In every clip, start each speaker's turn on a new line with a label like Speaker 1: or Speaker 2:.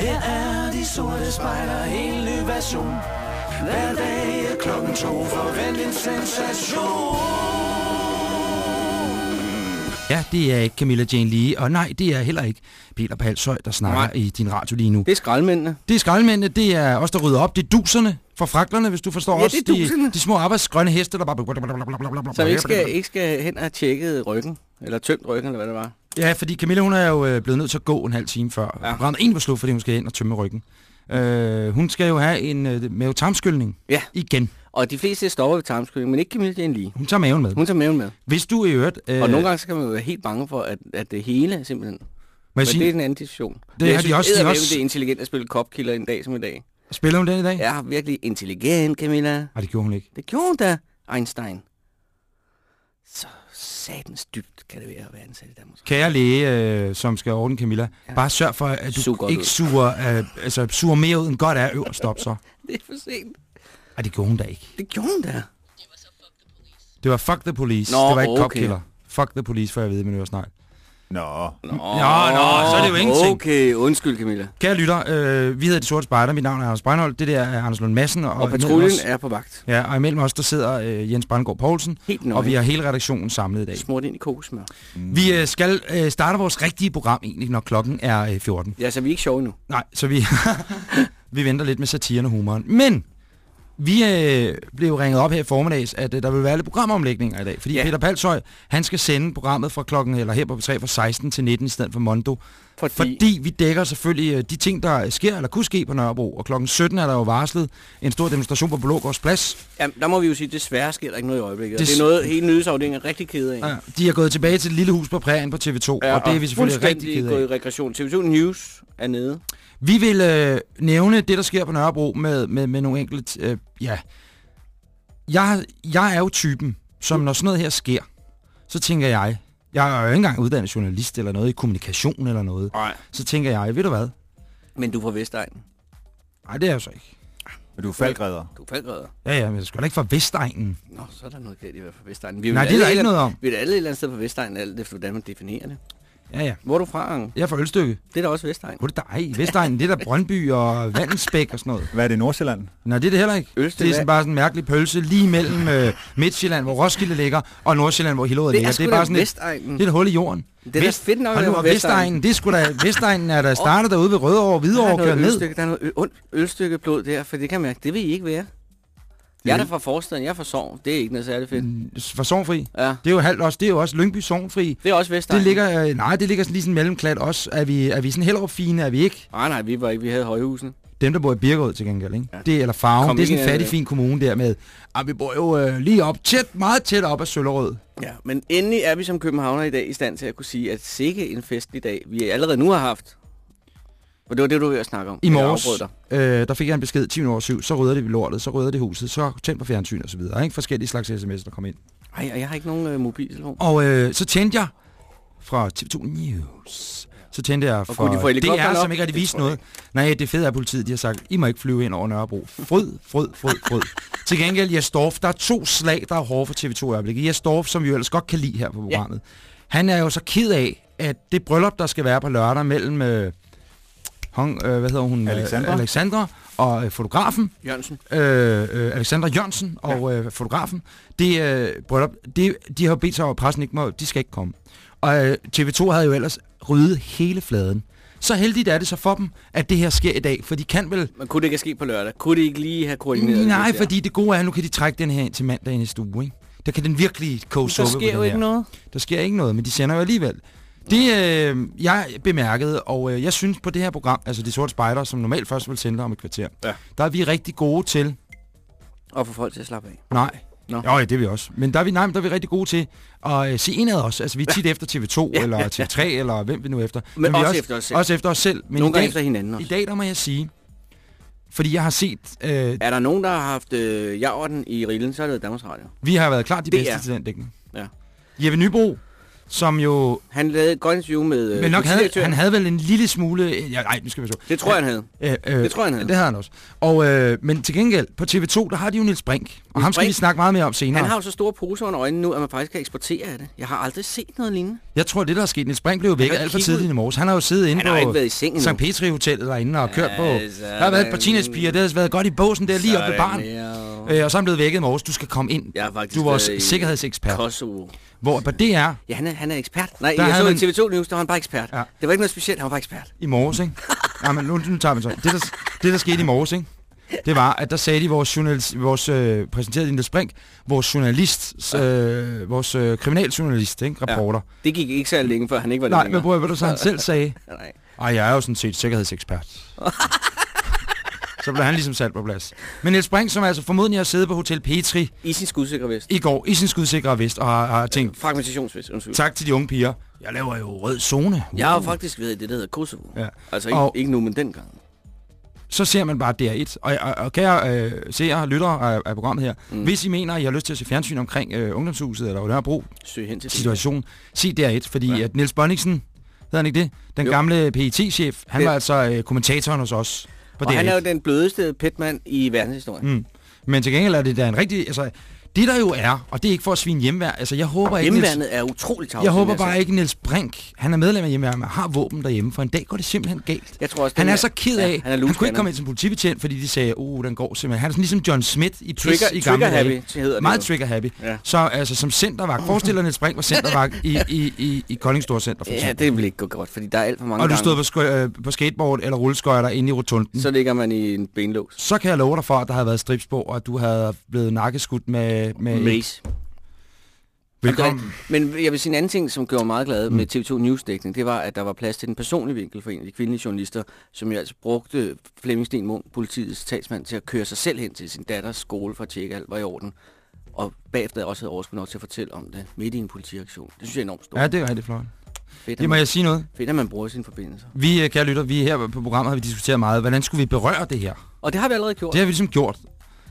Speaker 1: Her er de sorte spejler, en ny version. Hver dag er klokken to, forvent en sensation.
Speaker 2: Ja, det er ikke Camilla Jane Lee, og nej, det er heller ikke Peter Palshøj, der snakker
Speaker 3: Nej.
Speaker 2: i din radio lige nu.
Speaker 3: Det er skraldmændene.
Speaker 2: Det er skraldmændene, det er os, der rydder op. Det er duserne fra fraklerne, hvis du forstår
Speaker 3: Ja, duserne.
Speaker 2: De, de små arbejdsgrønne heste, der bare...
Speaker 3: Så vi ikke skal, ikke skal hen og have tjekket ryggen. Eller tømt ryggen, eller hvad det var.
Speaker 2: Ja, fordi Camilla, hun er jo øh, blevet nødt til at gå en halv time før.
Speaker 3: Ja.
Speaker 2: Ja. Programmet egentlig var slut, fordi hun skal ind og tømme ryggen. Øh, hun skal jo have en øh, mavetarmskyldning
Speaker 3: Ja.
Speaker 2: igen.
Speaker 3: Og de fleste stopper ved tarmskylling, men ikke Camilla Jane lige.
Speaker 2: Hun tager maven med.
Speaker 3: Hun tager maven med.
Speaker 2: Hvis du i øvrigt... Øh,
Speaker 3: Og nogle gange så kan man jo være helt bange for, at, at det hele simpelthen...
Speaker 2: jeg
Speaker 3: Men
Speaker 2: sige,
Speaker 3: det er en anden diskussion.
Speaker 2: Det
Speaker 3: Men jeg
Speaker 2: har de
Speaker 3: synes
Speaker 2: også- de også-
Speaker 3: det er intelligent at spille kopkilder en dag som i dag.
Speaker 2: spiller hun den i dag?
Speaker 3: Jeg er virkelig intelligent, Camilla.
Speaker 2: Nej, det gjorde hun ikke.
Speaker 3: Det gjorde hun da, Einstein. Så satans dybt kan det være at være ansat i Danmark.
Speaker 2: Kære læge, øh, som skal ordne Camilla,
Speaker 3: Ja.
Speaker 2: bare sørg for, at du
Speaker 3: Sug godt
Speaker 2: ikke
Speaker 3: ud.
Speaker 2: suger, øh, altså, suger mere ud end godt er øverst op så.
Speaker 3: Det er for sent.
Speaker 2: Ej, det gjorde hun da ikke.
Speaker 3: Det gjorde hun da.
Speaker 2: Det var fuck the police.
Speaker 3: Nå,
Speaker 2: det var ikke
Speaker 3: okay.
Speaker 2: kopkiller. Fuck the police, for jeg ved, men det var snart.
Speaker 4: Nå.
Speaker 3: Nå,
Speaker 2: nå, så er det jo ingenting.
Speaker 3: Okay, undskyld Camilla.
Speaker 2: Kære lytter, øh, vi hedder De Sorte Spejder. Mit navn er Anders Breinholt. Det der er Anders Lund Madsen. Og,
Speaker 3: Og patruljen
Speaker 2: os-
Speaker 3: er på vagt.
Speaker 2: Ja, og imellem os, der sidder øh, Jens Brandgaard Poulsen.
Speaker 3: Helt nøje.
Speaker 2: Og vi har hele redaktionen samlet i dag.
Speaker 3: smurt ind i kokosmør.
Speaker 2: Vi øh, skal øh, starte vores rigtige program egentlig, når klokken er øh, 14.
Speaker 3: Ja, så vi er ikke sjove nu.
Speaker 2: Nej, så vi, vi venter lidt med satiren og humoren. Men vi øh, blev ringet op her i formiddags, at øh, der vil være lidt programomlægninger i dag. Fordi
Speaker 3: Ja.
Speaker 2: Peter Palshøj, han skal sende programmet fra klokken, eller her på B3 fra 16 til 19 i stedet for Mondo.
Speaker 3: Fordi,
Speaker 2: Fordi vi dækker selvfølgelig øh, de ting, der sker eller kunne ske på Nørrebro. Og klokken 17 er der jo varslet en stor demonstration på Blågårds Plads.
Speaker 3: Jamen, der må vi jo sige, at desværre sker der ikke noget i øjeblikket. Det,
Speaker 2: Det-
Speaker 3: det er noget, hele nyhedsafdelingen er rigtig ked af.
Speaker 2: Ja, de er gået tilbage til et lille hus på prærien på TV2, ja, og det er vi selvfølgelig rigtig
Speaker 3: fuldstændig
Speaker 2: kede
Speaker 3: gået
Speaker 2: af.
Speaker 3: i regression. TV2 News er nede.
Speaker 2: Vi vil øh, nævne det, der sker på Nørrebro med, med, med nogle enkelte... Øh, ja. Jeg, jeg er jo typen, som når sådan noget her sker, så tænker jeg... Jeg er jo ikke engang uddannet journalist eller noget i kommunikation eller noget.
Speaker 3: Nej.
Speaker 2: Så tænker jeg, ved du hvad?
Speaker 3: Men du er fra Vestegn.
Speaker 2: Nej, det er jeg jo så ikke.
Speaker 4: Men du er faldgræder.
Speaker 3: Du er faldgræder.
Speaker 2: Ja, ja, men jeg skal da ikke fra Vestegnen.
Speaker 3: Nå, så er der noget galt i hvert fald fra Vestegn. Vi
Speaker 2: Nej, det er der ikke
Speaker 3: et-
Speaker 2: noget om.
Speaker 3: Vi er alle et eller andet sted på Vestegn, alt efter hvordan man definerer det.
Speaker 2: Ja, ja.
Speaker 3: Hvor er du fra, Ange?
Speaker 2: Jeg er fra Ølstykke.
Speaker 3: Det er da også Vestegn.
Speaker 2: Hvor er det dig? Vestegnen, det er der Brøndby og Vandensbæk og sådan noget.
Speaker 4: Hvad er det, Nordsjælland?
Speaker 2: Nej, det er det heller ikke.
Speaker 3: Ølstykke,
Speaker 2: det er sådan bare sådan en mærkelig pølse lige mellem øh, Midtjylland, hvor Roskilde ligger, og Nordsjælland, hvor Hillerød ligger.
Speaker 3: er
Speaker 2: det er bare sådan et,
Speaker 3: Vestegnen.
Speaker 2: det er et hul i jorden.
Speaker 3: Det er da fedt nok,
Speaker 2: Hold
Speaker 3: at
Speaker 2: nu,
Speaker 3: var
Speaker 2: Vestegnen, det er sgu da, Vestegnen er der startet derude ved Rødovre,
Speaker 3: Der
Speaker 2: Hvidovre og kører
Speaker 3: noget
Speaker 2: ned.
Speaker 3: ølstykke, der er noget ø- ondt ølstykkeblod der, for det kan jeg mærke, det vil I ikke være. Jeg er da fra forstaden, jeg er fra Sogn. Det er ikke noget særligt fedt.
Speaker 2: Mm, For Sovnfri.
Speaker 3: Ja,
Speaker 2: Det er jo halvt også, det er jo også Lyngby Sovnfri.
Speaker 3: det er også Vestegn.
Speaker 2: Det ligger, øh, nej, det ligger sådan lige sådan mellemklat også. Er vi, er vi sådan Hellerup fine, er vi ikke?
Speaker 3: Nej, nej, vi var ikke. Vi havde højhusen.
Speaker 2: Dem, der bor i Birkerød til gengæld, ikke?
Speaker 3: Ja.
Speaker 2: Det er, eller Farven,
Speaker 3: Kom
Speaker 2: det er sådan en fattig, fin kommune der med, ah, vi bor jo øh, lige op, tæt, meget tæt op af Søllerød.
Speaker 3: Ja, men endelig er vi som københavner i dag i stand til at kunne sige, at sikke en festlig dag, vi allerede nu har haft. Og det var det, du var ved at snakke om.
Speaker 2: I morges, øh, der fik jeg en besked 10 over 7, så rydder det vi lortet, så rydder det huset, så tænd på fjernsyn og så videre, ikke? Forskellige slags sms'er, der kom ind.
Speaker 3: Ej, og jeg har ikke nogen øh, mobiltelefon.
Speaker 2: Og øh, så tændte jeg fra TV2 News. Så tændte jeg
Speaker 3: de helikopteren
Speaker 2: DR,
Speaker 3: op?
Speaker 2: som ikke rigtig
Speaker 3: Det
Speaker 2: vist noget. Nej, det fede er, at politiet de har sagt, I må ikke flyve ind over Nørrebro. Fryd, fryd, fryd, fryd. Til gengæld, Jes Dorf, der er to slag, der er hårde for TV2 i øjeblikket. Jes Dorf, som vi jo ellers godt kan lide her på programmet. Han er jo så ked af, at det bryllup, der skal være på lørdag mellem... Øh, hong, øh, hvad hedder hun? Øh,
Speaker 4: Alexandra.
Speaker 2: Alexandra og øh, fotografen,
Speaker 3: Jørgensen.
Speaker 2: øh, øh, Alexandra Jørgensen og øh, fotografen, det, øh, bryllup, det, de har bedt sig over, at pressen ikke må, de skal ikke komme. Og øh, TV2 havde jo ellers ryddet hele fladen. Så heldigt er det så for dem, at det her sker i dag, for de kan vel...
Speaker 3: Men kunne det ikke ske på lørdag? Kunne de ikke lige have koordineret
Speaker 2: Nej,
Speaker 3: det? der?
Speaker 2: fordi det gode er, at nu kan de trække den her ind til mandag i næste uge, ikke? Der kan den virkelig koge
Speaker 3: Der
Speaker 2: suppe på
Speaker 3: sker
Speaker 2: den
Speaker 3: jo ikke
Speaker 2: her.
Speaker 3: noget.
Speaker 2: Der sker ikke noget, men de sender jo alligevel. Det, øh, jeg bemærkede, og øh, jeg synes på det her program, altså De Sorte Spejder, som normalt først vil sende dig om et kvarter,
Speaker 3: Ja.
Speaker 2: der er vi rigtig gode til
Speaker 3: Og få folk til at slappe af.
Speaker 2: Nej.
Speaker 3: Nå.
Speaker 2: Jo, ja, det er vi også. Men der er vi, nej, men der er vi rigtig gode til at øh, se indad os. Altså, vi er tit efter TV2
Speaker 3: Ja,
Speaker 2: eller
Speaker 3: ja,
Speaker 2: TV3, eller hvem vi nu er efter.
Speaker 3: Men
Speaker 2: vi er
Speaker 3: også efter os selv.
Speaker 2: Også efter os selv. Men
Speaker 3: Nogle
Speaker 2: i
Speaker 3: gange
Speaker 2: dag,
Speaker 3: efter hinanden
Speaker 2: i
Speaker 3: også.
Speaker 2: dag, der må jeg sige, fordi jeg har set, øh,
Speaker 3: Er der nogen, der har haft øh, jaorden i rillen, så er det Danmarks Radio.
Speaker 2: vi har været klart de
Speaker 3: Det
Speaker 2: bedste
Speaker 3: er-
Speaker 2: til den dækning.
Speaker 3: Ja.
Speaker 2: Jeppe Nybro, som jo...
Speaker 3: Han lavede et godt interview med øh,
Speaker 2: Men nok havde, han havde vel en lille smule... Ja, nej, nu skal vi så.
Speaker 3: Det tror jeg, han havde.
Speaker 2: Øh, øh,
Speaker 3: Det tror jeg, han havde.
Speaker 2: Det havde han også. Og, øh, men til gengæld, på TV2, der har de jo Niels Brink. Og
Speaker 3: Niels
Speaker 2: ham skal vi
Speaker 3: Brinch?
Speaker 2: snakke meget mere om senere.
Speaker 3: Han har jo så store poser under øjnene nu, at man faktisk kan eksportere af det. Jeg har aldrig set noget lignende.
Speaker 2: Jeg tror, det der er sket, Niels Brink blev væk alt for tidligt i morges. Han har jo siddet inde
Speaker 3: har
Speaker 2: på. St. Petri Hotellet derinde og kørt på...
Speaker 3: Altså,
Speaker 2: Der har været et par teenagepiger, det har været godt i båsen der lige op ved barn.
Speaker 3: Øh,
Speaker 2: Øh, og så er han blevet vækket i morges. Du skal komme ind.
Speaker 3: har
Speaker 2: Du er vores
Speaker 3: i
Speaker 2: sikkerhedsekspert.
Speaker 3: Kosovo.
Speaker 2: Hvor på det er
Speaker 3: Ja, han er, han er ekspert. Nej,
Speaker 2: Der
Speaker 3: jeg så i TV2 News, der var han bare ekspert.
Speaker 2: Ja.
Speaker 3: Det var ikke noget specielt, han var bare ekspert.
Speaker 2: i morges, ikke? Ja, men nu, nu tager vi så. Det der, det, der skete i morges, ikke? Det var, at der sagde de vores, journalist, vores øh, præsenterede Niels Brink, vores journalist, øh, vores øh, kriminaljournalist, ikke? Reporter.
Speaker 3: Det gik ikke så længe, før han ikke var det
Speaker 2: Nej, men
Speaker 3: længere.
Speaker 2: bror, hvad du så han selv sagde?
Speaker 3: Nej.
Speaker 2: Ej, jeg er jo sådan set sikkerhedsekspert. så blev han ligesom sat på plads. Men Niels Brink, som altså formodentlig har siddet på Hotel Petri
Speaker 3: I sin skudsikre vest.
Speaker 2: i går i sin skudsikre vest, og har, har tænkt,
Speaker 3: Fragmentationsvest, undskyld.
Speaker 2: tak til de unge piger, jeg laver jo rød zone.
Speaker 3: Jeg har faktisk været i det, der hedder Kosovo.
Speaker 2: Ja.
Speaker 3: Altså ikke,
Speaker 2: Og-
Speaker 3: ikke nu, men dengang.
Speaker 2: så ser man bare DR1. Og, og, og kære øh, seere og lyttere af, af programmet her, mm. hvis I mener, at I har lyst til at se fjernsyn omkring øh, ungdomshuset eller Nørrebro
Speaker 3: Søg hen til
Speaker 2: situation, sig DR1, fordi ja. At Niels Bonniksen, hedder han ikke det? Den
Speaker 3: Jo.
Speaker 2: gamle PET-chef, han
Speaker 3: Det-
Speaker 2: var altså øh, kommentatoren hos os på
Speaker 3: Og han er jo
Speaker 2: DR1.
Speaker 3: den blødeste petmand i verdenshistorien.
Speaker 2: Mm. Men til gengæld er det da en rigtig... Altså, det der jo er, og det er ikke for at svine hjemmevær, altså jeg håber ikke... Niels,
Speaker 3: Hjemmeværnet er utroligt tavs.
Speaker 2: jeg håber bare ikke, Niels Brink, han er medlem af hjemmeværnet, men har våben derhjemme, for en dag går det simpelthen galt.
Speaker 3: Jeg tror også,
Speaker 2: Han
Speaker 3: den
Speaker 2: er så ked af,
Speaker 3: Ja, han, er
Speaker 2: han kunne ikke komme ind som politibetjent, fordi de sagde, uh, den går simpelthen. Han er sådan ligesom John Smith i Piss
Speaker 3: Trigger,
Speaker 2: i gamle
Speaker 3: trigger happy,
Speaker 2: dage.
Speaker 3: det
Speaker 2: Meget trigger happy.
Speaker 3: Ja.
Speaker 2: Så altså som centervagt, forestil dig, Niels Brink var centervagt i, i, i, i Kolding Storcenter for
Speaker 3: Ja, det vil ikke gå godt, fordi der er alt for mange
Speaker 2: og du stod på, øh, på skateboard eller rulleskøjter inde i rotunden. Så,
Speaker 3: ligger man i en benlås.
Speaker 2: så kan jeg love dig for, at der havde været stripspor, og at du havde blevet nakkeskudt med... med
Speaker 3: Mace.
Speaker 2: Velkommen.
Speaker 3: Men jeg vil sige en anden ting, som gjorde mig meget glad med TV2 News-dækning, det var, at der var plads til den personlige vinkel for en af de kvindelige journalister, som jo altså brugte Flemming Sten Munk, politiets talsmand, til at køre sig selv hen til sin datters skole for at tjekke, alt var i orden. Og bagefter også havde overskud nok til at fortælle om det midt i en politiaktion. Det synes jeg er enormt stort.
Speaker 2: Ja, det er rigtig flot.
Speaker 3: fedt,
Speaker 2: Det må
Speaker 3: man,
Speaker 2: jeg sige noget.
Speaker 3: fedt, at man bruger sine forbindelser.
Speaker 2: Vi, øh, kære lytter, vi her på programmet har vi diskuteret meget, hvordan skulle vi berøre det her?
Speaker 3: Og det har vi allerede gjort.
Speaker 2: Det har vi ligesom gjort.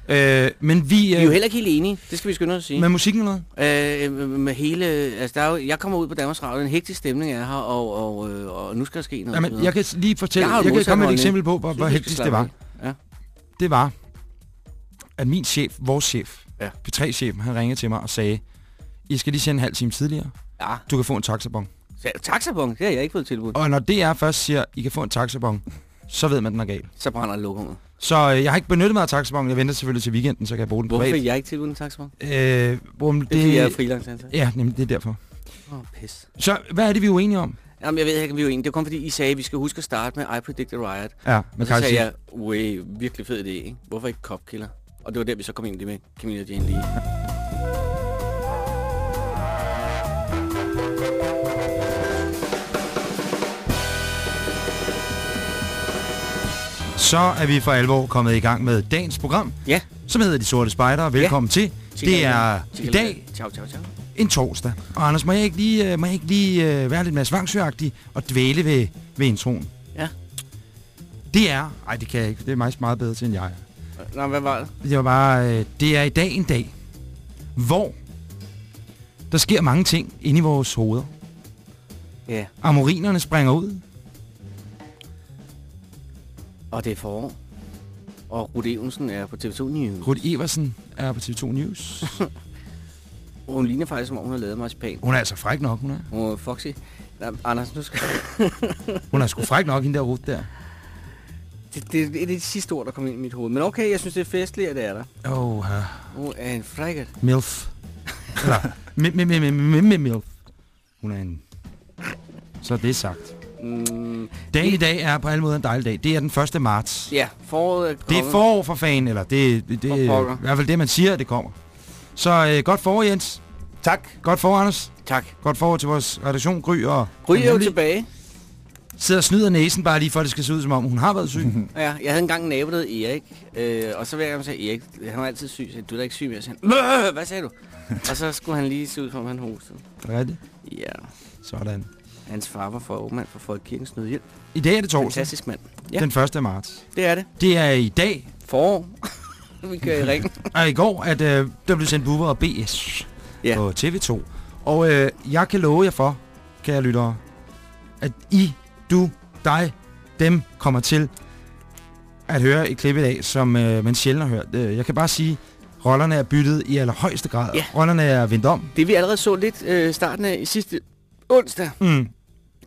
Speaker 2: Øh, men vi...
Speaker 3: Vi er jo
Speaker 2: Øh,
Speaker 3: heller ikke helt enige, det skal vi skynde os at sige.
Speaker 2: med musikken eller noget?
Speaker 3: Øh, med hele, altså der er jo, jeg kommer ud på Danmarks Radio, en hektisk stemning er her, og, og, øh, og nu skal der ske noget. og
Speaker 2: Jamen, jeg kan lige fortælle,
Speaker 3: Jeg
Speaker 2: jeg, kan komme med et eksempel på, hvor, hvor heldigt det var.
Speaker 3: Ja.
Speaker 2: Det var, at min chef, vores chef,
Speaker 3: Ja.
Speaker 2: P3-chefen, han ringede til mig og sagde, I skal lige sende en halv time tidligere.
Speaker 3: Ja,
Speaker 2: Du kan få en taxabon.
Speaker 3: taxabon, det har jeg ikke fået tilbud.
Speaker 2: Og når DR først siger, I kan få en taxabon, så ved man, den er gal.
Speaker 3: Så brænder lokummet.
Speaker 2: Så øh, jeg har ikke benyttet mig af taxabon. Jeg venter selvfølgelig til weekenden, så kan jeg bruge den
Speaker 3: Hvorfor
Speaker 2: privat.
Speaker 3: fik jeg ikke tilbud en taxabon?
Speaker 2: Øh, um,
Speaker 3: Det er fordi, jeg er
Speaker 2: det,
Speaker 3: freelance ansat.
Speaker 2: ja, nemlig, det er derfor.
Speaker 3: Åh, oh, pis.
Speaker 2: Så hvad er det, vi er uenige om?
Speaker 3: Jamen, jeg ved ikke, vi er jo enige. Det var kun fordi, I sagde, at vi skal huske at starte med I Predict a Riot.
Speaker 2: Ja, med
Speaker 3: så sagde jeg, way, virkelig fed idé, ikke? Hvorfor ikke Cop Killer? Og det var der, vi så kom ind i det med Camilla Jane Lee.
Speaker 2: Så er vi for alvor kommet i gang med dagens program,
Speaker 3: Ja.
Speaker 2: som hedder De Sorte Spejdere. Velkommen til. Det er i dag
Speaker 3: Ciao, ciao, ciao.
Speaker 2: en torsdag. Og Anders, må jeg ikke lige, øh, må jeg ikke lige uh, være lidt mere svangsøagtig og dvæle ved, ved introen?
Speaker 3: Ja.
Speaker 2: Det er... Ej, det kan jeg ikke. Det er meget, meget bedre til, end jeg.
Speaker 3: Nå, hvad var det?
Speaker 2: Det var bare... Øh, det er i dag en dag, hvor der sker mange ting inde i vores hoveder.
Speaker 3: Ja.
Speaker 2: Amorinerne springer ud.
Speaker 3: Og det er forår. Og Rudi Evensen er på TV2 News.
Speaker 2: Rudi Eversen er på TV2 News.
Speaker 3: Hun ligner faktisk, som om hun har lavet marcipan.
Speaker 2: Hun er altså fræk nok, hun er.
Speaker 3: Hun er Foxy. Nej, Anders, nu skal...
Speaker 2: Hun er sgu fræk nok, hende der Ruth der.
Speaker 3: det, det, det, er det sidste ord, der kom ind i mit hoved. Men okay, jeg synes, det er festligt, at det er der.
Speaker 2: Oh, uh,
Speaker 3: Hun er en frækket.
Speaker 2: MILF. Eller, mi- mi- mi- mi- mi- mi- MILF. Hun er en... Så det er sagt.
Speaker 3: Mm,
Speaker 2: Dagen i dag er på alle måder en dejlig dag. Det er den 1. marts.
Speaker 3: ja, foråret er
Speaker 2: Det er
Speaker 3: kommet.
Speaker 2: forår for fan, eller det, det, det er i hvert fald det, man siger, at det kommer. Så øh, godt forår, Jens.
Speaker 3: Tak.
Speaker 2: Godt forår, Anders.
Speaker 3: Tak.
Speaker 2: Godt forår til vores redaktion, Gry og...
Speaker 3: Gry er jo tilbage.
Speaker 2: Sidder og snyder næsen bare lige for, at det skal se ud, som om hun har været syg.
Speaker 3: Ja, jeg havde engang en nabo, der hed Erik. Øh, og så gang jeg sagde, Erik, han var altid syg. Så du er da ikke syg mere. Så han, "Bøh, hvad sagde du? og så skulle han lige se ud, som om han hostede.
Speaker 2: Er det?
Speaker 3: Ja,
Speaker 2: Sådan.
Speaker 3: Hans far var formand for Folkekirkens Nødhjælp.
Speaker 2: I dag er det torsdag,
Speaker 3: Fantastisk mand. Ja,
Speaker 2: den 1. marts.
Speaker 3: det er det.
Speaker 2: Det er i dag,
Speaker 3: Forår. Vi kører i ringen.
Speaker 2: og i går, at øh, der blev sendt Bubber og BS
Speaker 3: Ja.
Speaker 2: på TV2. Og øh, jeg kan love jer for, kære lyttere, at I, du, dig, dem kommer til at høre et klip i dag, som øh, man sjældent har hørt. Øh, Jeg kan bare sige, rollerne er byttet i allerhøjeste grad.
Speaker 3: Ja.
Speaker 2: Rollerne er vendt om.
Speaker 3: Det vi allerede så lidt øh, starten af i sidste onsdag,
Speaker 2: Mm.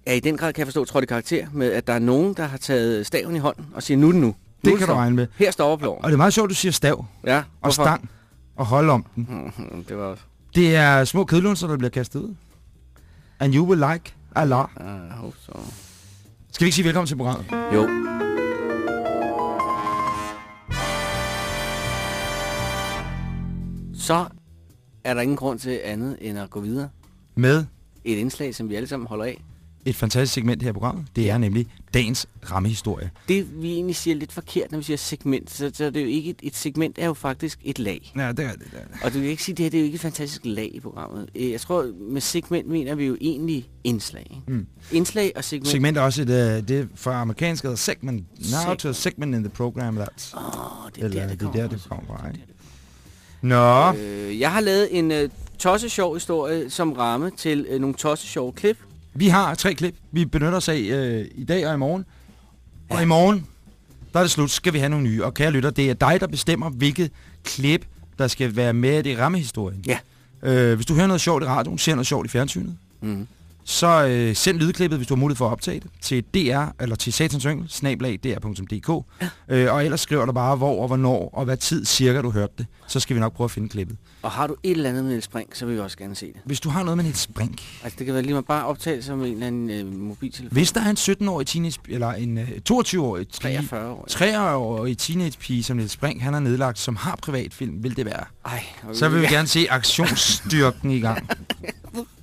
Speaker 3: Er i den grad, kan jeg forstå, trådt i karakter med, at der er nogen, der har taget staven i hånden og siger, nu er det nu. nu
Speaker 2: Det kan du regne med.
Speaker 3: Her står ploven.
Speaker 2: Og det er meget sjovt, du siger stav
Speaker 3: Ja,
Speaker 2: og
Speaker 3: hvorfor?
Speaker 2: stang og hold om den.
Speaker 3: Mhm, Det var også...
Speaker 2: Det er små kødlunser, der bliver kastet ud. And you will like a lot.
Speaker 3: Ah, håber så.
Speaker 2: Skal vi ikke sige velkommen til programmet?
Speaker 3: Jo. Så er der ingen grund til andet end at gå videre.
Speaker 2: Med
Speaker 3: Et indslag, som vi alle sammen holder af.
Speaker 2: Et fantastisk segment her i programmet. Det er nemlig dagens rammehistorie.
Speaker 3: Det vi egentlig siger lidt forkert, når vi siger segment, så, så er det jo ikke et, et segment er jo faktisk et lag.
Speaker 2: Ja, det er det. er det.
Speaker 3: Og du kan ikke sige, at det her det er jo ikke et fantastisk lag i programmet. Øh, Jeg tror, med segment mener vi jo egentlig indslag.
Speaker 2: Mm.
Speaker 3: Indslag og segment.
Speaker 2: Segment er også et, uh, det er fra amerikansk hedder segment. Now
Speaker 3: Segment.
Speaker 2: to a segment in the program. That's.
Speaker 3: Åh, det er
Speaker 2: Eller
Speaker 3: der, det
Speaker 2: det er der, det kommer fra,
Speaker 3: er
Speaker 2: ikke?
Speaker 3: der,
Speaker 2: Nå,
Speaker 3: Øh, jeg har lavet en øh, tosse-sjov historie som ramme til øh, nogle tosse-sjove klip.
Speaker 2: Vi har tre klip, vi benytter os af øh, i dag og i morgen. Og i morgen, der er det slut, skal vi have nogle nye. Og kære lytter, det er dig, der bestemmer, hvilket klip, der skal være med i rammehistorien.
Speaker 3: Ja.
Speaker 2: Øh, hvis du hører noget sjovt i radioen, ser noget sjovt i fjernsynet,
Speaker 3: Mm.
Speaker 2: Så øh, send lydklippet, hvis du har mulighed for at optage det, til dr, eller til satansyngel, snablag, dr.dk. Ja. Øh, og ellers skriver du bare, hvor og hvornår, og hvad tid cirka du hørte det. Så skal vi nok prøve at finde klippet.
Speaker 3: Og har du et eller andet med Niels Brink, så vil vi også gerne se det.
Speaker 2: Hvis du har noget med et spring.
Speaker 3: Altså, det kan være lige meget bare optagelse som en eller anden øh, mobiltelefon.
Speaker 2: Hvis der er en 17-årig teenage, eller en øh, 22-årig,
Speaker 3: 43 år.
Speaker 2: 43-årig teenagepige, som Niels Spring, han har nedlagt, som har privatfilm, vil det være.
Speaker 3: Ej, og
Speaker 2: Så vil vi gerne se aktionsstyrken i gang.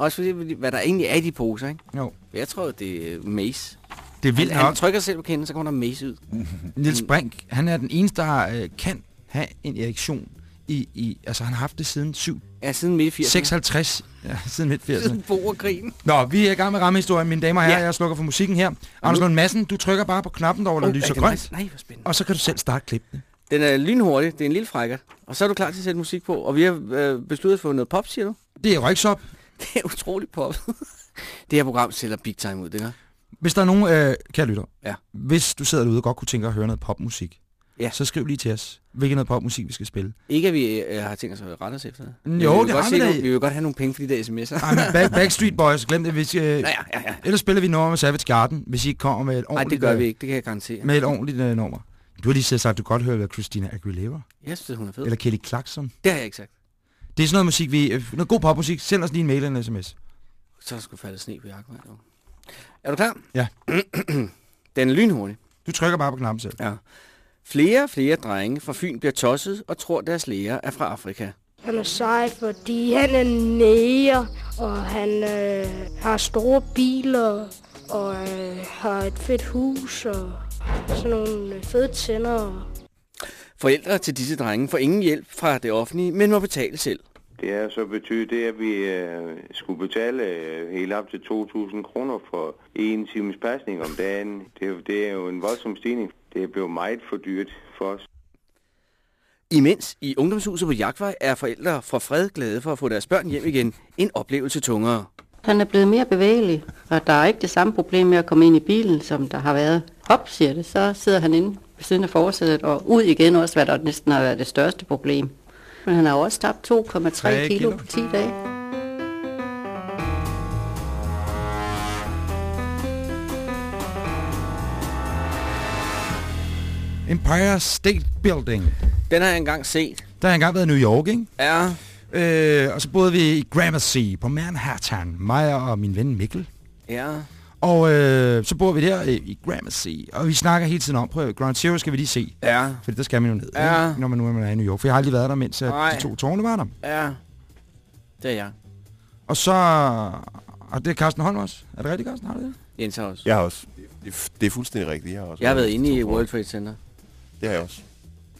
Speaker 3: Også fordi, hvad der egentlig er i de poser, ikke?
Speaker 2: Jo.
Speaker 3: Jeg tror, det er mace.
Speaker 2: Det er vildt
Speaker 3: han, han
Speaker 2: nok.
Speaker 3: trykker selv på kenden, så kommer der mace ud.
Speaker 2: Niels Brink, han er den eneste, der øh, kan have en erektion i, i, altså han har haft det siden 7,
Speaker 3: Ja, siden midt i 80'erne.
Speaker 2: 56, ja, siden midt 80'erne.
Speaker 3: Siden Boerkrigen.
Speaker 2: Nå, vi er i gang med rammehistorien, mine damer og herrer.
Speaker 3: Ja.
Speaker 2: Jeg slukker for musikken her. Anders Lund Madsen, du trykker bare på knappen derovre, der
Speaker 3: Oh,
Speaker 2: lyser
Speaker 3: er det
Speaker 2: grønt.
Speaker 3: Nej, hvor spændende.
Speaker 2: Og så kan du selv starte klippene.
Speaker 3: Den er lynhurtig. Det er en lille frækkert. Og så er du klar til at sætte musik på. Og vi har øh, besluttet at få noget pop, siger du?
Speaker 2: Det er Røgsop.
Speaker 3: Det er utroligt pop. det her program sælger big time ud, det gør.
Speaker 2: Hvis der er nogen, øh, kære lytter,
Speaker 3: Ja.
Speaker 2: hvis du sidder derude og godt kunne tænke at høre noget popmusik,
Speaker 3: Ja.
Speaker 2: så skriv lige til os, hvilken noget popmusik vi skal spille.
Speaker 3: Ikke at vi øh, har tænkt os at rette os efter det.
Speaker 2: Jo,
Speaker 3: Men
Speaker 2: det har vi da.
Speaker 3: Vi vil godt have nogle penge for de der sms'er.
Speaker 2: Ej, men Back, Backstreet Boys, glem det. Hvis, øh,
Speaker 3: ja, ja, ja, ja.
Speaker 2: Ellers spiller vi nummer med Savage Garden, hvis I ikke kommer med et
Speaker 3: Nej,
Speaker 2: ordentligt,
Speaker 3: det gør
Speaker 2: øh,
Speaker 3: vi ikke. Det kan jeg garantere.
Speaker 2: med et ordentligt øh, nummer. Du har lige selv sagt, at du godt hører Christina Aguilera,
Speaker 3: Jeg synes, hun er fed.
Speaker 2: eller Kelly Clarkson.
Speaker 3: Det har jeg ikke sagt.
Speaker 2: Det er sådan noget musik, vi, øh, noget god popmusik. Send os lige en mail eller en sms.
Speaker 3: Så er der sgu faldet sne på jakken. Er du klar?
Speaker 2: Ja.
Speaker 3: Den er lynhurtig.
Speaker 2: Du trykker bare på knappen selv.
Speaker 3: Ja. Flere og flere drenge fra Fyn bliver tosset og tror, deres læger er fra Afrika.
Speaker 4: Han er sej, fordi han er næger, og han øh, har store biler, og øh, har et fedt hus, og sådan nogle øh, fede tænder.
Speaker 3: Forældre til disse drenge får ingen hjælp fra det offentlige, men må betale selv.
Speaker 5: Det har så betydet det, at vi øh, skulle betale øh, helt op til 2.000 kroner for en times pasning om dagen. Det, er jo- det er jo en voldsom stigning. Det er blevet meget for dyrt for os.
Speaker 3: Imens i ungdomshuset på Jagtvej er forældre fra Fred glade for at få deres børn hjem igen. En oplevelse tungere.
Speaker 6: Han er blevet mere bevægelig, og der er ikke det samme problem med at komme ind i bilen, som der har været. Hop, siger det, så sidder han inde ved siden af forsædet og ud igen også, hvad der næsten har været det største problem. Men han har også tabt 2,3
Speaker 2: Tre
Speaker 6: kilo
Speaker 2: kilo.
Speaker 6: på 10 dage.
Speaker 2: Empire State Building.
Speaker 3: Den har jeg engang set.
Speaker 2: Der har jeg engang været i New York, ikke?
Speaker 3: Ja,
Speaker 2: Øh, og så boede vi i Gramercy på Manhattan. Mig og min ven Mikkel.
Speaker 3: ja.
Speaker 2: Og øh, så bor vi der i, i Gramercy. Og vi snakker hele tiden om, prøv, Ground Zero skal vi lige se.
Speaker 3: Ja,
Speaker 2: For der skal man jo ned,
Speaker 3: Ja.
Speaker 2: ikke? når man nu er man er i New York. For jeg har aldrig været der, mens at
Speaker 3: Nej.
Speaker 2: de to tårne var der.
Speaker 3: ja. Det er jeg.
Speaker 2: Og så... Og det er Carsten Holm også. Er det rigtigt, Carsten? Har du det?
Speaker 3: Jens har også.
Speaker 7: Jeg har også. Det, er- det er fuldstændig rigtigt. Jeg har, også
Speaker 3: Jeg har været inde i World. Trade Center.
Speaker 7: Det har jeg også.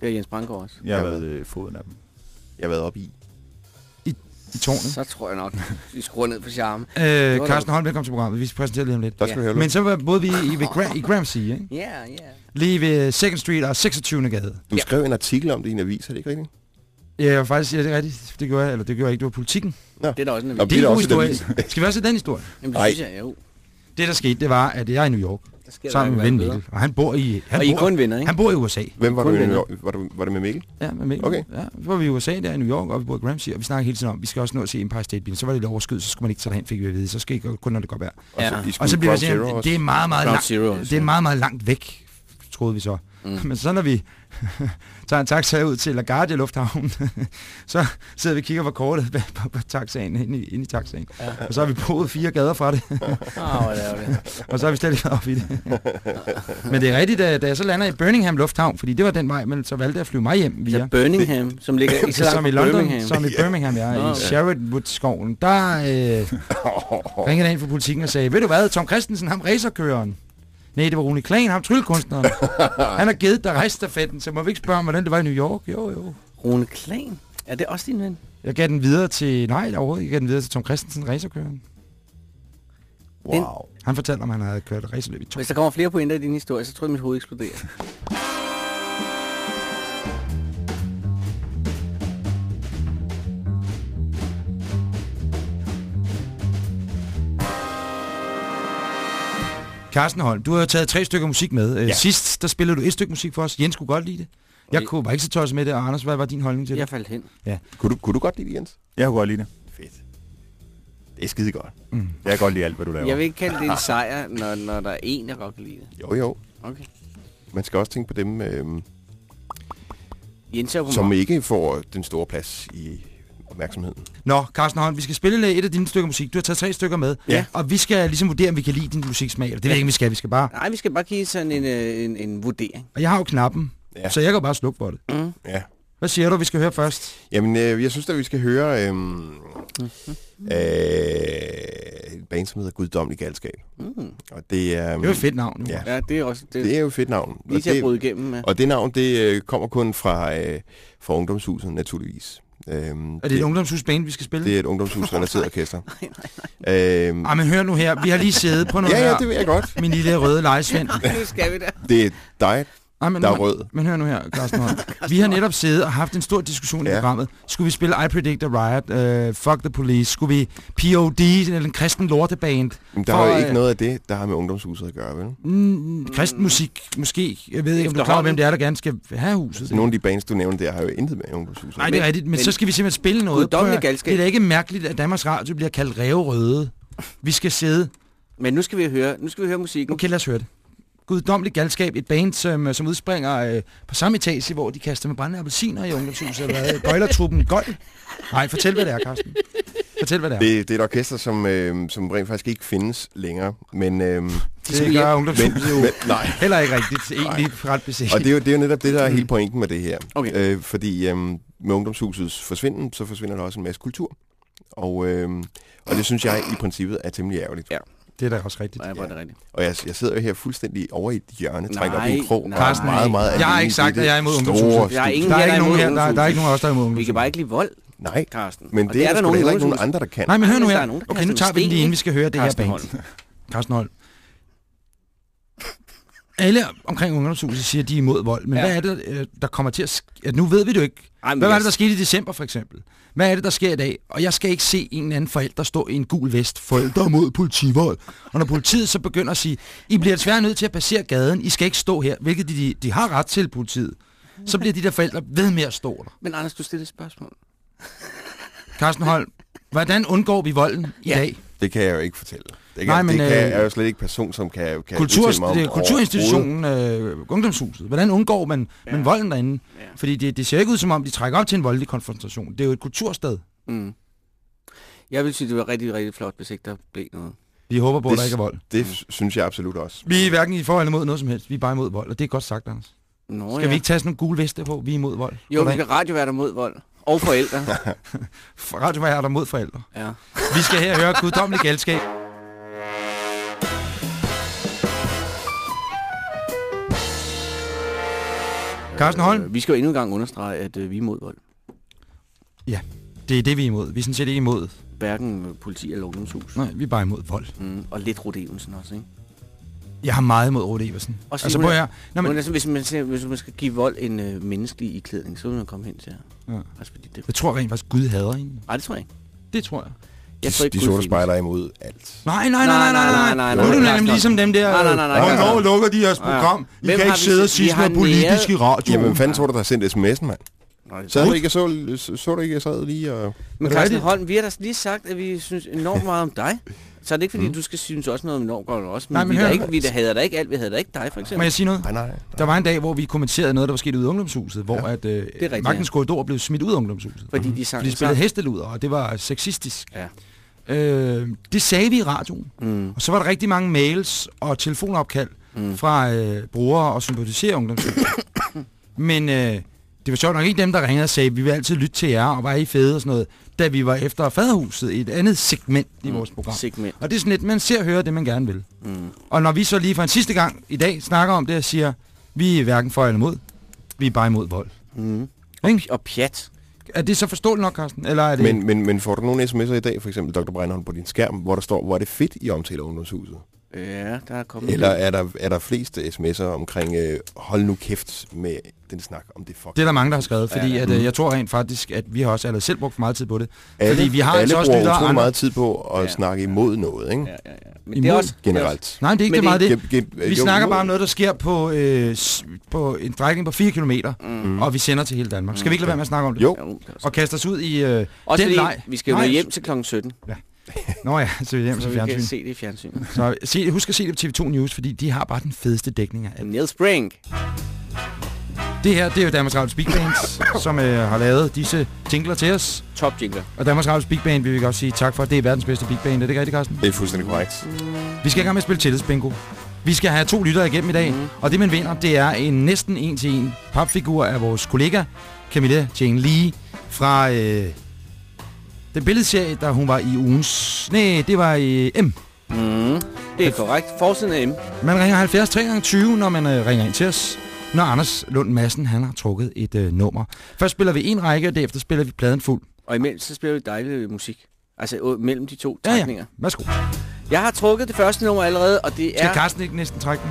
Speaker 3: Det er Jens Brandgaard også.
Speaker 8: Jeg har været øh, foden af dem.
Speaker 7: Jeg har været oppe i.
Speaker 2: I tårnet.
Speaker 3: Så tror jeg nok, vi skruer ned på charme.
Speaker 2: Øh, Carsten Holm, velkommen til programmet. Vi skal præsentere lige om lidt.
Speaker 7: Der skal
Speaker 3: Ja.
Speaker 7: høre
Speaker 2: Men så var- boede vi i, ved Gra- i Gramercy, ikke?
Speaker 3: Ja, ja.
Speaker 2: Lige ved 2nd Street og 26. gade.
Speaker 7: Du
Speaker 3: Ja.
Speaker 7: skrev en artikel om det i en avis, er det ikke rigtigt?
Speaker 2: Ja, faktisk, ja, det er rigtigt. Det gjorde jeg, eller det gjorde jeg ikke. Det var politikken.
Speaker 3: Det er da også en
Speaker 7: Nå,
Speaker 3: avis.
Speaker 2: Det er en god
Speaker 7: også
Speaker 2: historie. Skal vi også have den historie?
Speaker 3: Jamen,
Speaker 7: Ej.
Speaker 3: det synes jeg, jo.
Speaker 2: Det, der skete, det var, at jeg er i New York.
Speaker 3: Der sker
Speaker 2: Sammen med
Speaker 3: der
Speaker 2: Mikkel. Og han bor i... Han
Speaker 3: Og I
Speaker 2: bor,
Speaker 3: kun venner, ikke?
Speaker 2: Han bor i USA.
Speaker 7: Hvem var du
Speaker 3: Kun
Speaker 7: i New. York? Var, du, var det med Mikkel?
Speaker 2: Ja, med Mikkel.
Speaker 7: Okay.
Speaker 2: Ja, så var vi i USA, der i New York, og vi bor i Gramsci, og vi snakker hele tiden om, vi skal også nå at se Empire State Building. Så var det lidt overskyet, så skulle man ikke tage derhen, fik vi at vide. Så skal I kun, når det går vejr.
Speaker 7: Og
Speaker 3: Ja.
Speaker 7: så, I
Speaker 2: Og så bliver sådan,
Speaker 7: også.
Speaker 2: det er meget, meget langt. Det er meget, meget langt væk, troede vi så.
Speaker 3: Mm.
Speaker 2: Men så når vi tager en taxa ud til LaGuardia Lufthavn, så sidder vi og kigger på kortet bag på, på taxaen, inde i, inde i taxaen.
Speaker 3: Ja.
Speaker 2: Og så har vi boet fire gader fra det,
Speaker 3: hvor er det.
Speaker 2: og så har vi slet ikke været op i det. Men det er rigtigt, da, da jeg så lander i Birmingham Lufthavn, fordi det var den vej, men så valgte jeg at flyve mig hjem via.
Speaker 3: Ja, Birmingham, som ligger ikke så langt
Speaker 2: som i
Speaker 3: fra
Speaker 2: London,
Speaker 3: Birmingham.
Speaker 2: som i Birmingham, ja,
Speaker 3: Nå,
Speaker 2: i. Sherwood-skoven, der øh, ringede der ind fra politikken og sagde, ved du hvad, Tom Christensen, ham racerkøreren. Nej, det var Rune Klan, ham tryllekunstneren. Han har givet dig rejstafetten, så må vi ikke spørge om, hvordan det var i New York. Jo, jo.
Speaker 3: Rune Klan. Er det også din ven?
Speaker 2: Jeg gav den videre til, nej, overhovedet, jeg gav den videre til Tom Christensen, racerkøreren.
Speaker 7: Wow.
Speaker 2: Han fortalte om, at han havde kørt racerløb i to.
Speaker 3: Hvis der kommer flere pointer i din historie, så tror jeg, mit hoved eksploderer.
Speaker 2: Carsten Holm, du har jo taget tre stykker musik med. Ja.
Speaker 7: Ja.
Speaker 2: Sidst, der spillede du et stykke musik for os. Jens kunne godt lide det. Jeg
Speaker 3: Okay.
Speaker 2: kunne bare ikke så tosset med det. Og Anders, hvad var din holdning til det?
Speaker 3: Jeg faldt hen.
Speaker 7: Kunne, du, kunne du godt lide det, Jens?
Speaker 8: Jeg kunne godt lide det.
Speaker 7: Fedt. Det er skide godt.
Speaker 2: Mm.
Speaker 8: Jeg kan godt lide alt, hvad du laver.
Speaker 3: Jeg vil ikke kalde det en sejr, når, når der er en, der godt kan lide det.
Speaker 7: Jo, jo.
Speaker 3: Okay.
Speaker 7: Man skal også tænke på dem, øhm,
Speaker 3: Jens er på
Speaker 7: som
Speaker 3: mig.
Speaker 7: ikke får den store plads i opmærksomheden.
Speaker 2: Nå, Carsten Holm, vi skal spille et af dine stykker musik. Du har taget tre stykker med.
Speaker 3: Ja.
Speaker 2: Og vi skal ligesom vurdere, om vi kan lide din musiksmag. Eller Det ved jeg ikke, vi skal. Vi skal bare...
Speaker 3: Nej, vi skal bare give sådan en, øh, en, en vurdering.
Speaker 2: Og jeg har jo knappen, ja.
Speaker 7: Ja.
Speaker 2: så jeg kan bare slukke for det.
Speaker 3: Mm.
Speaker 7: Ja.
Speaker 2: Hvad siger du, vi skal høre først?
Speaker 7: Jamen, øh, jeg synes at vi skal høre øhm,
Speaker 3: Mhm.
Speaker 7: øh, et band, som hedder Guddommelig Galskab.
Speaker 3: Mm.
Speaker 7: Og det er...
Speaker 2: Det er jo et fedt navn. Jo.
Speaker 7: Ja.
Speaker 3: Ja, det er også det,
Speaker 7: Det er jo et fedt navn.
Speaker 3: lige
Speaker 7: Og
Speaker 3: til at
Speaker 7: det,
Speaker 3: bryde igennem med.
Speaker 7: og det navn, det øh, kommer kun fra, øh, fra Ungdomshuset, naturligvis. Øhm,
Speaker 2: Er det et ungdomshusband, vi skal spille?
Speaker 7: det er et ungdomshus-relateret orkester. Øhm,
Speaker 2: Ah, men hør nu her. Vi har lige siddet på noget
Speaker 7: ja, ja, det ved jeg godt.
Speaker 2: Min lille røde lejesvend.
Speaker 3: nu skal vi der.
Speaker 7: Det er dig,
Speaker 2: Ah, men,
Speaker 7: der er rød.
Speaker 2: Men hør nu her, Carsten Holm. Vi har netop siddet og haft en stor diskussion i
Speaker 7: Ja.
Speaker 2: programmet. Skulle vi spille I Predict a Riot? Uh, fuck the Police? Skulle vi POD, eller en kristen lorteband?
Speaker 7: Men der
Speaker 2: For,
Speaker 7: er jo
Speaker 2: øh,
Speaker 7: ikke noget af det, der har med Ungdomshuset at gøre, vel?
Speaker 2: Mm, kristen musik, måske. Jeg ved ikke, om du er klar hvem det er, der gerne skal have huset.
Speaker 7: Så nogle af de bands, du nævnte der, har jo intet med Ungdomshuset.
Speaker 2: Nej, det er
Speaker 3: Men-
Speaker 2: rigtigt, men,
Speaker 3: men-
Speaker 2: så skal vi simpelthen spille noget. Prøv. Det er da ikke mærkeligt, at Danmarks Radio bliver kaldt ræverøde. Vi skal sidde.
Speaker 3: Men nu skal vi høre, nu skal vi høre musikken.
Speaker 2: Okay, lad os høre det. Guddommelig galskab, et band, som, som udspringer øh, på samme etage, hvor de kaster med brændende appelsiner i ungdomshuset. Eller hvad? Gøjlertruppen Gøj. Nej, fortæl, hvad det er, Carsten. Fortæl, hvad det er.
Speaker 7: Det, det er et orkester, som, øh, som rent faktisk ikke findes længere. Men, øh, men,
Speaker 2: det gør ungdomshuset jo
Speaker 7: men, nej.
Speaker 2: heller ikke rigtigt. Egentlig ret beset.
Speaker 7: Og det er, jo, det er jo netop det, der er hele pointen med det her.
Speaker 3: Okay.
Speaker 7: Øh, fordi øh, med Ungdomshusets forsvinden, så forsvinder der også en masse kultur. Og, øh, og det synes jeg i princippet er temmelig ærgerligt.
Speaker 3: Ja.
Speaker 2: Det er da også rigtigt.
Speaker 3: Nej, hvor er det rigtigt.
Speaker 7: Og jeg, jeg sidder jo her fuldstændig over i et hjørne,
Speaker 3: Nej,
Speaker 7: trængt op i en krog.
Speaker 3: nej.
Speaker 2: Carsten,
Speaker 7: meget, meget
Speaker 2: jeg har ikke sagt,
Speaker 7: det
Speaker 2: at jeg er imod Ungdomshuset.
Speaker 3: Jeg er ingen
Speaker 2: Der er, ikke
Speaker 3: der er
Speaker 2: nogen her, der, der er ikke nogen af os, der er imod
Speaker 3: Vi
Speaker 2: ungdomshuset.
Speaker 3: kan bare ikke lide vold,
Speaker 7: Nej,
Speaker 3: Carsten.
Speaker 7: men
Speaker 3: Og
Speaker 7: det, er der,
Speaker 3: nogen
Speaker 7: heller ikke nogen andre, der kan.
Speaker 2: Nej, men hør nu her.
Speaker 3: er
Speaker 2: Okay, nu tager vi lige inden vi skal høre det her band. Carsten Holm. Alle omkring ungdomshuset siger, at de er imod vold. Men
Speaker 3: Ja.
Speaker 2: hvad er det, øh, der kommer til at nu ved vi det jo ikke.
Speaker 3: Ej,
Speaker 2: Hvad var
Speaker 3: jeg-
Speaker 2: det, der skete i december for eksempel? Hvad er det, der sker i dag? Og jeg skal ikke se en eller anden forælder stå i en gul vest. Forældre mod politivold. Og når politiet så begynder at sige, I bliver desværre nødt til at passere gaden. I skal ikke stå her. Hvilket de, de har ret til politiet. Så bliver de der forældre ved med at stå der.
Speaker 3: Men Anders, du stiller et spørgsmål.
Speaker 2: Carsten Holm, hvordan undgår vi volden i
Speaker 3: Ja.
Speaker 2: dag?
Speaker 7: Det kan jeg jo ikke fortælle. Det, kan,
Speaker 2: Nej, men,
Speaker 7: det kan,
Speaker 2: øh,
Speaker 7: er jo slet ikke person, som kan, kan
Speaker 2: Kultur,
Speaker 7: mig om
Speaker 2: det er kulturinstitutionen, øh, ungdomshuset. Hvordan undgår man, ja. man volden derinde?
Speaker 3: Ja.
Speaker 2: Fordi det, det ser ikke ud som om, de trækker op til en voldelig konfrontation. Det er jo et kultursted.
Speaker 3: Mm. Jeg vil sige, det var rigtig, rigtig flot, hvis ikke der blev noget.
Speaker 2: Vi håber på, at
Speaker 7: Det-
Speaker 2: der ikke er vold.
Speaker 7: Det s- synes jeg absolut også.
Speaker 2: Vi er hverken i forhold imod noget som helst. Vi er bare imod vold, og det er godt sagt, Anders.
Speaker 3: Nå,
Speaker 2: Skal vi ikke tage sådan nogle gule veste på? Vi er imod vold.
Speaker 3: Jo, vi
Speaker 2: Hvordan?
Speaker 3: skal radioværter mod vold. Og forældre.
Speaker 2: Radio er der mod forældre.
Speaker 3: ja.
Speaker 2: Vi skal her høre guddommelig galskab. Carsten Holm?
Speaker 3: Øh, vi skal jo endnu en gang understrege, at øh, vi er mod vold.
Speaker 2: Det er det, vi er imod. Vi er sådan set ikke imod.
Speaker 3: Hverken øh, politi eller ungdomshus.
Speaker 2: Nej, vi er bare imod vold.
Speaker 3: Mm. Og lidt Rode Evensen også, ikke?
Speaker 2: Jeg har meget imod Rode Eversen.
Speaker 3: Også
Speaker 2: altså prøv
Speaker 3: er-
Speaker 2: høre. Nå,
Speaker 3: Men, altså, hvis, man, hvis man skal give vold en øh, menneskelig iklædning, så vil man komme hen til her.
Speaker 2: Ja.
Speaker 3: Altså, fordi det,
Speaker 2: jeg tror rent faktisk, Gud hader hende.
Speaker 3: nej, det tror jeg ikke.
Speaker 2: Det tror jeg.
Speaker 3: Jeg tror
Speaker 7: De,
Speaker 3: ikke,
Speaker 7: de sorte spejder er imod alt.
Speaker 2: Nej, nej, nej, nej, nej, nej. Nu er du nemlig ligesom dem der.
Speaker 3: Nej, nej, nej, nej,
Speaker 2: Hvornår lukker de jeres program? I kan ikke sidde og sige noget politisk i radioen.
Speaker 7: Jamen, hvem fanden tror du, der har sendt sms'en, mand? Så
Speaker 3: tror
Speaker 7: du ikke, så, så, du ikke, jeg sad lige og...
Speaker 3: Men Carsten? Holm, vi har da lige sagt, at vi synes enormt meget om dig. Så er det ikke, fordi mm. du skal synes også noget om enormt godt også. Men,
Speaker 2: Nej, men
Speaker 3: vi,
Speaker 2: hør-
Speaker 3: er ikke, vi der hader da ikke alt. Vi hader da ikke dig, for
Speaker 2: Må
Speaker 3: eksempel.
Speaker 2: jeg sige noget?
Speaker 7: Nej, nej.
Speaker 2: Der var en dag, hvor vi kommenterede noget, der var sket ude i ungdomshuset, hvor at, øh,
Speaker 3: rigtigt,
Speaker 2: Magtens. Korridor blev smidt ud af ungdomshuset.
Speaker 3: Fordi de sang
Speaker 2: Fordi de
Speaker 3: en
Speaker 2: spillede
Speaker 3: sang.
Speaker 2: hesteluder, og det var sexistisk.
Speaker 3: Ja.
Speaker 2: Øh, det sagde vi i radioen.
Speaker 3: Mm.
Speaker 2: Og så var der rigtig mange mails og telefonopkald mm. fra øh, brugere og sympatisere ungdomshuset. Men øh, det var sjovt nok ikke dem, der ringede og sagde, vi vil altid lytte til jer, og var I fede og sådan noget, da vi var efter faderhuset i et andet segment i vores program.
Speaker 3: Segment.
Speaker 2: Og det er sådan lidt, man ser og hører det, man gerne vil.
Speaker 3: Mm.
Speaker 2: Og når vi så lige for en sidste gang i dag snakker om det og siger, vi er hverken for eller imod, vi er bare imod vold.
Speaker 3: Mm.
Speaker 2: Ikke?
Speaker 3: Og pjat.
Speaker 2: Er det så forståeligt nok, Carsten? Eller er det...
Speaker 7: Men, men, men får du nogle sms'er i dag, for eksempel Dr. Breinholm på din skærm, hvor der står, hvor er det fedt, I omtaler ungdomshuset?
Speaker 3: Ja, der er kommet...
Speaker 7: Eller er der, er der flest sms'er omkring, øh, hold nu kæft med den snak om det fuck?
Speaker 2: Det er der mange, der har skrevet, fordi
Speaker 3: Ja,
Speaker 2: at, øh, jeg tror rent faktisk, at vi har også allerede selv brugt for meget tid på det.
Speaker 7: alle,
Speaker 2: fordi vi har
Speaker 7: alle
Speaker 2: altså også
Speaker 7: bruger
Speaker 2: lyttere
Speaker 7: meget tid på at
Speaker 3: Ja.
Speaker 7: ja. snakke imod noget, ikke?
Speaker 3: Ja, ja, ja. Men
Speaker 2: Imod
Speaker 3: det er også...
Speaker 7: Generelt.
Speaker 2: Nej, det er ikke
Speaker 3: Men
Speaker 2: det meget det.
Speaker 7: Ge- ge-
Speaker 2: Vi
Speaker 7: jo,
Speaker 2: snakker
Speaker 7: imod.
Speaker 2: bare om noget, der sker på, øh, på en strækning på 4 km,
Speaker 3: Mm.
Speaker 2: og vi sender til hele Danmark. Skal vi ikke lade være med at snakke om det?
Speaker 7: Jo.
Speaker 3: Ja, det er
Speaker 2: Og kaste os ud i øh,
Speaker 3: Også
Speaker 2: den
Speaker 3: fordi,
Speaker 2: leg.
Speaker 3: vi skal jo hjem til kl. 17,
Speaker 2: Nå ja, så vi hjem
Speaker 3: så
Speaker 2: til
Speaker 3: vi kan
Speaker 2: fjernsyn.
Speaker 3: se det i fjernsynet.
Speaker 2: Så se, husk at se det på TV2 News, fordi de har bare den fedeste dækning af alt.
Speaker 3: Niels Brink.
Speaker 2: Det her, det er jo Danmarks Radios Big Band, som øh, har lavet disse jingler til os.
Speaker 3: Top jingler.
Speaker 2: Og Danmarks Radios Big Band vil vi godt sige tak for. Det er verdens bedste Big Band. Er det ikke rigtigt, Carsten?
Speaker 7: Det er fuldstændig korrekt.
Speaker 2: Vi skal i gang med at spille tillidsbingo. Vi skal have to lyttere igennem i dag, mm. og det man vinder, det er en næsten en til en papfigur af vores kollega Camilla Jane Lee fra øh, den billedserie, der hun var i ugens... Nej, det var i M.
Speaker 3: Mm. Det er korrekt. Forsiden af M.
Speaker 2: Man ringer 70 3 gange 20, når man øh, ringer ind til os. Når Anders Lund Madsen, han har trukket et øh, nummer. Først spiller vi en række, og derefter spiller vi pladen fuld.
Speaker 3: Og imens så spiller vi dejlig musik. Altså øh, mellem de to
Speaker 2: Ja, ja.
Speaker 3: trækninger.
Speaker 2: Værsgo.
Speaker 3: Jeg har trukket det første nummer allerede, og det
Speaker 2: Skal
Speaker 3: er...
Speaker 2: Carsten ikke næsten trække den?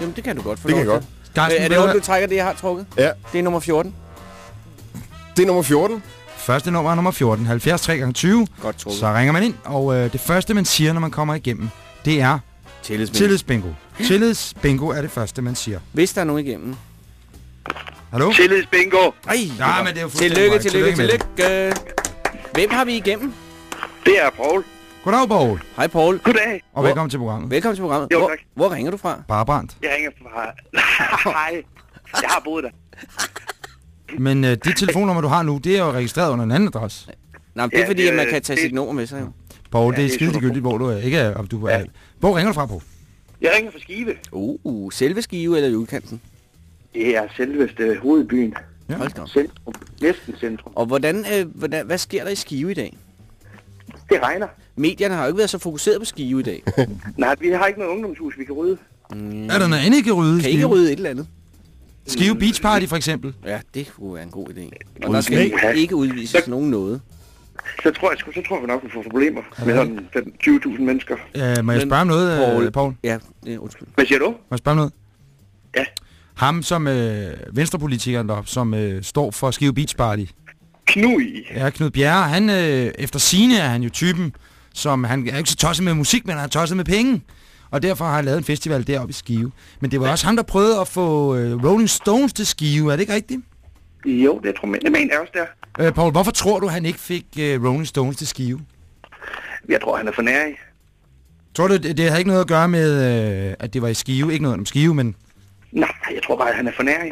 Speaker 3: Jamen, det kan du godt få
Speaker 7: Det
Speaker 3: lov
Speaker 7: kan jeg
Speaker 3: til.
Speaker 2: Carsten,
Speaker 3: Øh, er det ondt, du trækker det, jeg har trukket?
Speaker 7: Ja,
Speaker 3: Det er nummer 14.
Speaker 7: det er nummer 14.
Speaker 2: Første nummer er nummer 14. 70 3 gange 20.
Speaker 3: Godt trukket.
Speaker 2: Så ringer man ind, og øh, det første, man siger, når man kommer igennem, det er
Speaker 3: Tillidsmænd.
Speaker 2: tillidsbingo. Tillidsbingo er det første, man siger.
Speaker 3: Hvis der er nogen igennem.
Speaker 2: Hallo?
Speaker 8: Tillidsbingo.
Speaker 3: Ej,
Speaker 2: Ja, men det er jo fuldstændig
Speaker 3: tillykke, tillykke,
Speaker 2: Tillykke
Speaker 3: tillykke. Hvem har vi igennem?
Speaker 8: Det er Paul.
Speaker 2: Goddag, Borg.
Speaker 3: Hej, Paul.
Speaker 8: Goddag.
Speaker 2: Og velkommen til programmet.
Speaker 3: Velkommen til programmet.
Speaker 8: Jo,
Speaker 3: hvor,
Speaker 8: tak.
Speaker 3: hvor ringer du fra?
Speaker 2: Barbrandt.
Speaker 8: Jeg ringer fra... Hej. Jeg har boet der.
Speaker 2: Men øh, det telefonnummer, du har nu, det er jo registreret under en anden adresse.
Speaker 3: Nej, men det er
Speaker 8: Ja,
Speaker 3: fordi,
Speaker 8: det-
Speaker 3: at man kan tage
Speaker 8: det-
Speaker 3: sit nummer med sig. Jo.
Speaker 2: Borg,
Speaker 8: Ja,
Speaker 2: det er
Speaker 8: det er
Speaker 2: skide
Speaker 8: super
Speaker 2: gyldigt, hvor du er. Ikke om du er.
Speaker 8: Ja.
Speaker 2: Hvor ringer du fra på?
Speaker 8: Jeg ringer fra Skive.
Speaker 3: Uh, selve Skive eller i udkanten?
Speaker 8: Det er selveste hovedbyen.
Speaker 2: Ja.
Speaker 3: Hold da.
Speaker 8: Centrum. Næsten centrum.
Speaker 3: Og hvordan, øh, hvordan, hvad sker der i Skive i dag?
Speaker 8: Det regner.
Speaker 3: Medierne har jo ikke været så fokuseret på Skive i dag.
Speaker 8: Nej, vi har ikke noget ungdomshus, vi kan rydde.
Speaker 3: Mm.
Speaker 2: Er der noget andet, I kan rydde? i
Speaker 3: Kan ikke
Speaker 2: Skive?
Speaker 3: rydde et eller andet?
Speaker 2: Skive Beach Party for eksempel.
Speaker 3: Ja, det kunne være en god idé. Og der skal ikke udvises nogen noget.
Speaker 8: Så tror jeg, så tror vi nok, vi får problemer med sådan den 20.000 mennesker.
Speaker 2: Øh, må jeg spørge om noget,
Speaker 3: Paul.
Speaker 2: Paul? Paul?
Speaker 3: Ja, det undskyld.
Speaker 8: Hvad siger du?
Speaker 2: Må jeg spørge om noget?
Speaker 8: Ja.
Speaker 2: Ham som øh, venstrepolitikeren deroppe, som øh, står for Skive Beach Party.
Speaker 8: Knud.
Speaker 2: Ja, Knud Bjerre, han, øh, efter sine er han jo typen, som han er ikke så tosset med musik, men han er tosset med penge. Og derfor har han lavet en festival deroppe i Skive. Men det var også ham, der prøvede at få øh, Rolling Stones til Skive, er det ikke rigtigt?
Speaker 8: Jo, det tror jeg, det mener jeg også der.
Speaker 2: Øh, Paul, hvorfor tror du, han ikke fik øh, Rolling Stones til Skive?
Speaker 8: Jeg tror, han er for nær i.
Speaker 2: Tror du, det, det havde ikke noget at gøre med, øh, at det var i Skive? Ikke noget om Skive, men
Speaker 8: Nej, jeg tror bare, at han er for nær i.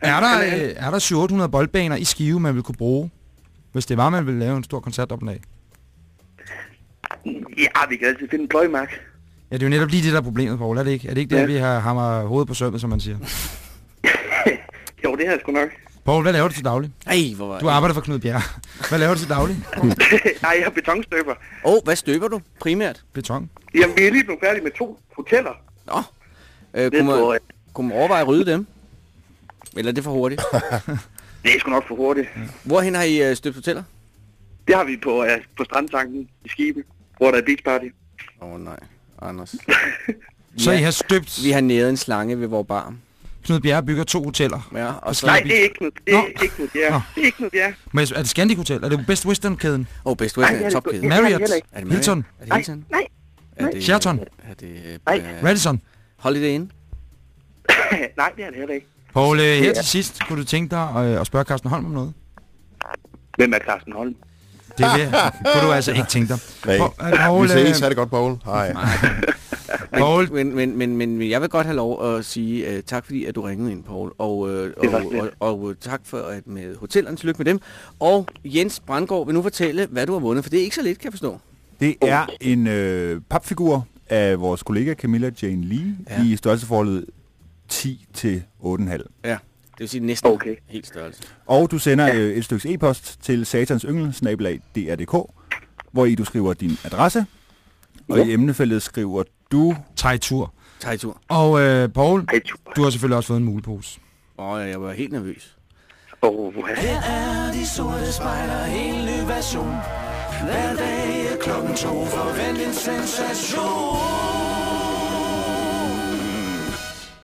Speaker 2: er der,
Speaker 8: er-
Speaker 2: øh, er der 700 boldbaner i Skive, man ville kunne bruge? Hvis det var, man ville lave en stor koncert op af.
Speaker 8: Ja, vi kan altid finde en pløjmark.
Speaker 2: Ja, det er jo netop lige det, der er problemet, Paul. Er det ikke? Er det ikke
Speaker 8: Ja.
Speaker 2: vi har hammer hovedet på sømmet, som man siger?
Speaker 8: jo, det har jeg sgu nok.
Speaker 2: Paul, hvad laver du til daglig?
Speaker 3: Ej, hvor var
Speaker 2: Du arbejder for Knud Bjerre. Hvad laver du til daglig?
Speaker 8: Nej, jeg er betonstøber.
Speaker 3: Åh, oh, hvad støber du primært?
Speaker 2: Beton.
Speaker 8: Jamen, vi er lige blevet færdige med to hoteller.
Speaker 3: Nå, øh,
Speaker 8: Det
Speaker 3: kunne, man,
Speaker 8: øh,
Speaker 3: kunne man overveje at rydde dem? Eller er det for hurtigt?
Speaker 8: det er sgu nok for hurtigt.
Speaker 3: Hvorhen har I øh, støbt hoteller?
Speaker 8: Det har vi på, uh, på strandtanken i Skibe, hvor der er beach party.
Speaker 3: Åh oh, nej, Anders.
Speaker 2: Så
Speaker 3: Ja.
Speaker 2: I har støbt...
Speaker 3: Vi har næret en slange ved vores bar.
Speaker 2: Knud Bjerre bygger to hoteller.
Speaker 3: Ja, og så...
Speaker 8: Nej, det er ikke Knud. Det er
Speaker 2: Nå.
Speaker 8: ikke Knud Bjerre.
Speaker 2: Nå.
Speaker 8: Det er ikke Knud Bjerre.
Speaker 2: Men er det Scandic Hotel? Er det Best Western-kæden?
Speaker 3: Åh, oh, Best
Speaker 8: Nej,
Speaker 3: Western
Speaker 8: det
Speaker 3: er
Speaker 8: er det
Speaker 3: topkæde.
Speaker 8: sgu- det er
Speaker 2: Marriott?
Speaker 3: Er det Marriott?
Speaker 2: Hilton?
Speaker 3: Er det
Speaker 8: Nej,
Speaker 3: Hilton?
Speaker 8: nej,
Speaker 3: Er det,
Speaker 2: Sheraton?
Speaker 3: Er det...
Speaker 8: Nej.
Speaker 2: Radisson?
Speaker 3: Holiday Inn?
Speaker 8: nej, det er det heller ikke.
Speaker 2: Poul, øh, her
Speaker 8: Ja.
Speaker 2: til sidst, kunne du tænke dig øh, at spørge Carsten Holm om noget?
Speaker 8: Hvem er Carsten Holm?
Speaker 2: Det vil, kunne du altså ikke tænke dig.
Speaker 7: Nej,
Speaker 2: Poul, øh, Poul,
Speaker 7: vi ses. Ha' det godt, Paul. Hej.
Speaker 2: Poul,
Speaker 3: Men, men, men, men, men jeg vil godt have lov at sige uh, tak, fordi at du ringede ind, Paul. Og, uh, og,
Speaker 8: var
Speaker 3: og,
Speaker 8: slet.
Speaker 3: og, og tak for at med hotellerne. Tillykke med dem. Og Jens Brandgaard vil nu fortælle, hvad du har vundet, for det er ikke så lidt, kan jeg forstå.
Speaker 9: Det er en øh, papfigur af vores kollega Camilla Jane Lee
Speaker 3: Ja.
Speaker 9: ja. i størrelseforholdet 10 til 8,5.
Speaker 3: Ja, det vil sige næsten
Speaker 8: Okay.
Speaker 3: helt størrelse.
Speaker 9: Og du sender øh, et stykke e-post til satansyngel, hvor i du skriver din adresse, og i emnefeltet skriver du...
Speaker 2: Tejtur.
Speaker 3: Tag i tur.
Speaker 2: Og øh,
Speaker 8: tu.
Speaker 2: du har selvfølgelig også fået en mulepose.
Speaker 3: Åh, jeg var helt nervøs.
Speaker 8: Åh, oh,
Speaker 1: Her er de sorte spejler, en ny version. Hver dag klokken to, forvent en sensation.